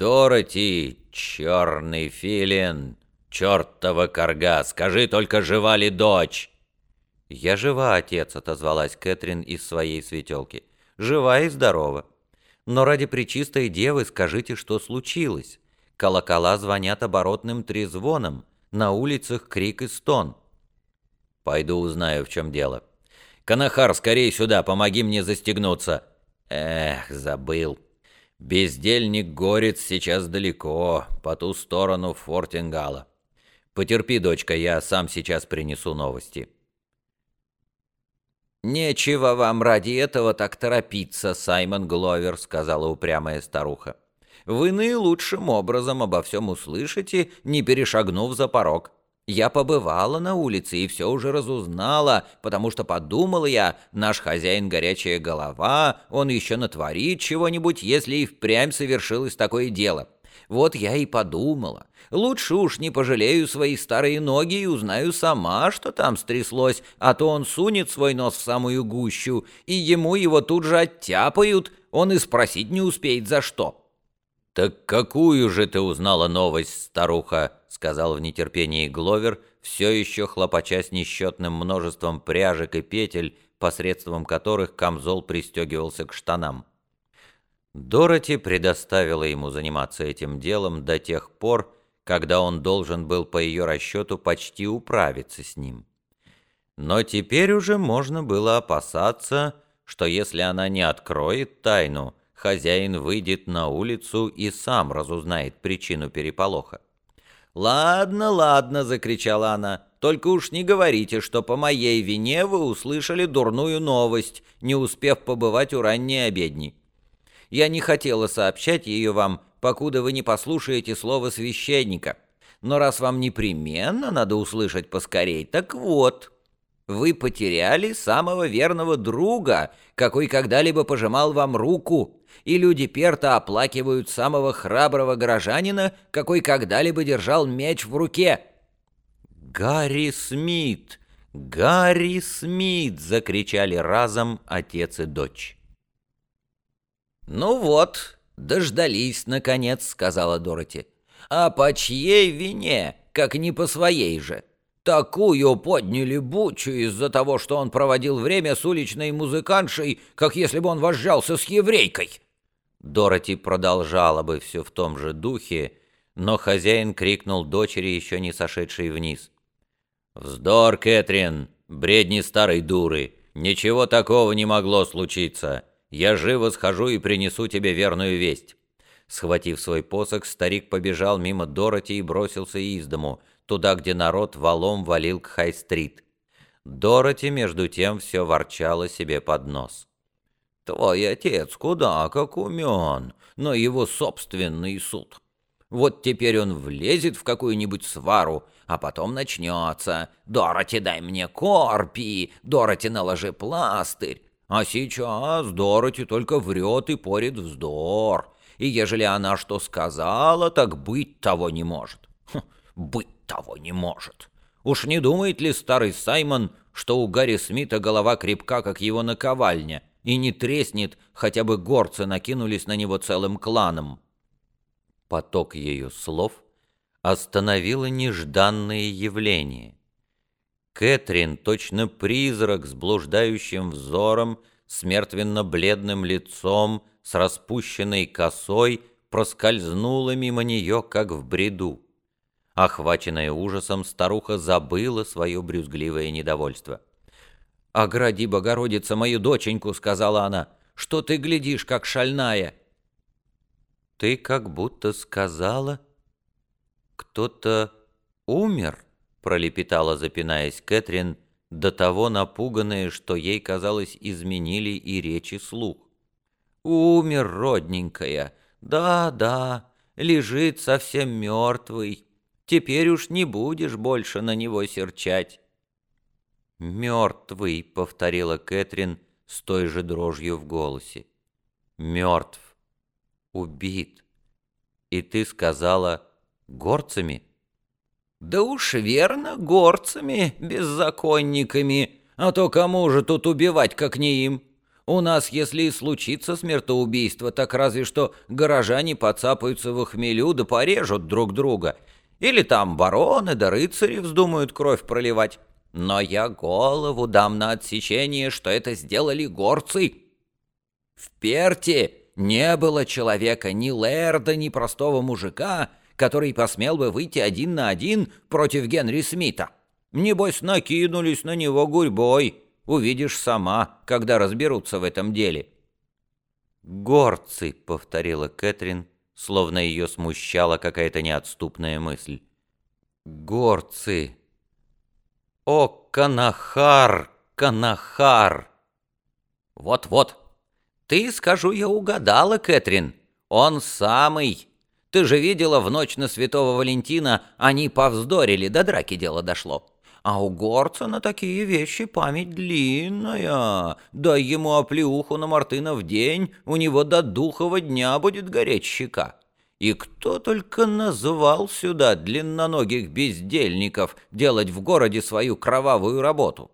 Дороти, черный филин, чертова корга, скажи только, жива ли дочь?» «Я жива, отец», — отозвалась Кэтрин из своей светелки. «Жива и здорова. Но ради причистой девы скажите, что случилось. Колокола звонят оборотным трезвоном, на улицах крик и стон». «Пойду узнаю, в чем дело. Канахар, скорее сюда, помоги мне застегнуться». «Эх, забыл». Бездельник-горец сейчас далеко, по ту сторону Фортингала. Потерпи, дочка, я сам сейчас принесу новости. «Нечего вам ради этого так торопиться, Саймон Гловер», — сказала упрямая старуха. «Вы наилучшим образом обо всем услышите, не перешагнув за порог. Я побывала на улице и все уже разузнала, потому что подумала я, наш хозяин горячая голова, он еще натворит чего-нибудь, если и впрямь совершилось такое дело. Вот я и подумала. Лучше уж не пожалею свои старые ноги и узнаю сама, что там стряслось, а то он сунет свой нос в самую гущу, и ему его тут же оттяпают, он и спросить не успеет за что». «Так какую же ты узнала новость, старуха?» — сказал в нетерпении Гловер, все еще хлопача с несчетным множеством пряжек и петель, посредством которых камзол пристегивался к штанам. Дороти предоставила ему заниматься этим делом до тех пор, когда он должен был по ее расчету почти управиться с ним. Но теперь уже можно было опасаться, что если она не откроет тайну, хозяин выйдет на улицу и сам разузнает причину переполоха. «Ладно, ладно», — закричала она, — «только уж не говорите, что по моей вине вы услышали дурную новость, не успев побывать у ранней обедни. Я не хотела сообщать ее вам, покуда вы не послушаете слово священника. Но раз вам непременно надо услышать поскорей, так вот, вы потеряли самого верного друга, какой когда-либо пожимал вам руку, и люди Перта оплакивают самого храброго горожанина, какой когда-либо держал меч в руке». «Гарри Смит! Гарри Смит!» — закричали разом отец и дочь. «Ну вот, дождались, наконец», — сказала Дороти. «А по чьей вине, как не по своей же? Такую подняли бучу из-за того, что он проводил время с уличной музыкантшей, как если бы он вожжался с еврейкой». Дороти продолжала бы все в том же духе, но хозяин крикнул дочери, еще не сошедшей вниз. «Вздор, Кэтрин! Бредни старой дуры! Ничего такого не могло случиться! Я живо схожу и принесу тебе верную весть!» Схватив свой посох, старик побежал мимо Дороти и бросился из дому, туда, где народ валом валил к Хай-стрит. Дороти, между тем, все ворчала себе под нос. Твой отец куда как умен, но его собственный суд. Вот теперь он влезет в какую-нибудь свару, а потом начнется. Дороти, дай мне корпи, Дороти, наложи пластырь. А сейчас Дороти только врет и порит вздор. И ежели она что сказала, так быть того не может. Хм, быть того не может. Уж не думает ли старый Саймон, что у Гарри Смита голова крепка, как его наковальня, и не треснет, хотя бы горцы накинулись на него целым кланом. Поток ее слов остановило нежданное явление. Кэтрин, точно призрак с блуждающим взором, с мертвенно-бледным лицом, с распущенной косой, проскользнула мимо нее, как в бреду. Охваченная ужасом, старуха забыла свое брюзгливое недовольство. «Огради, Богородица, мою доченьку», — сказала она, — «что ты глядишь, как шальная?» «Ты как будто сказала, кто-то умер», — пролепетала, запинаясь Кэтрин, до того напуганная, что ей, казалось, изменили и речи слух. «Умер, родненькая, да-да, лежит совсем мертвый. Теперь уж не будешь больше на него серчать». «Мертвый», — повторила Кэтрин с той же дрожью в голосе. «Мертв. Убит. И ты сказала горцами?» «Да уж верно, горцами, беззаконниками. А то кому же тут убивать, как не им? У нас, если и случится смертоубийство, так разве что горожане поцапаются в хмелю да порежут друг друга. Или там бароны да рыцари вздумают кровь проливать. Но я голову дам на отсечение, что это сделали горцы. В Перте не было человека, ни лэрда, ни простого мужика, который посмел бы выйти один на один против Генри Смита. Небось, накинулись на него гурьбой. Увидишь сама, когда разберутся в этом деле». «Горцы», — повторила Кэтрин, словно ее смущала какая-то неотступная мысль. «Горцы! О, Канахар, Канахар!» «Вот-вот! Ты, скажу я, угадала, Кэтрин. Он самый. Ты же видела, в ночь на Святого Валентина они повздорили, до драки дело дошло. А у горца на такие вещи память длинная. Дай ему оплеуху на Мартына в день, у него до духова дня будет гореть щека. И кто только назвал сюда длинноногих бездельников делать в городе свою кровавую работу?